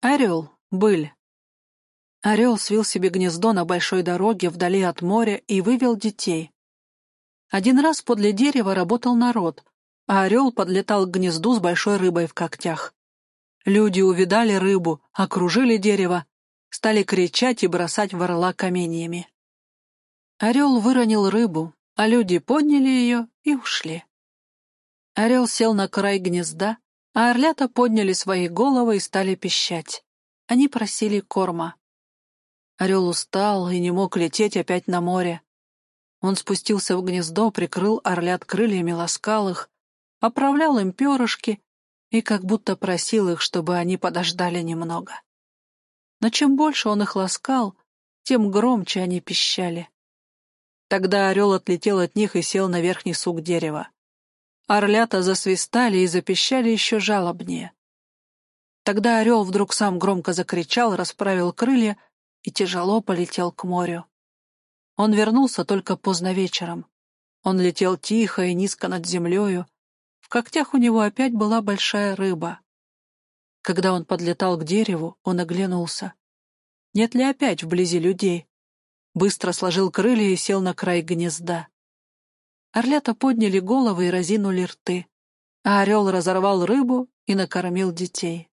Орел, быль. Орел свил себе гнездо на большой дороге вдали от моря и вывел детей. Один раз подле дерева работал народ, а орел подлетал к гнезду с большой рыбой в когтях. Люди увидали рыбу, окружили дерево, стали кричать и бросать в орла каменьями. Орел выронил рыбу, а люди подняли ее и ушли. Орел сел на край гнезда, а орлята подняли свои головы и стали пищать. Они просили корма. Орел устал и не мог лететь опять на море. Он спустился в гнездо, прикрыл орлят крыльями, ласкал оправлял им перышки и как будто просил их, чтобы они подождали немного. Но чем больше он их ласкал, тем громче они пищали. Тогда орел отлетел от них и сел на верхний сук дерева. Орлята засвистали и запищали еще жалобнее. Тогда орел вдруг сам громко закричал, расправил крылья и тяжело полетел к морю. Он вернулся только поздно вечером. Он летел тихо и низко над землею. В когтях у него опять была большая рыба. Когда он подлетал к дереву, он оглянулся. Нет ли опять вблизи людей? Быстро сложил крылья и сел на край гнезда. Орлята подняли головы и разинули рты, а орел разорвал рыбу и накормил детей.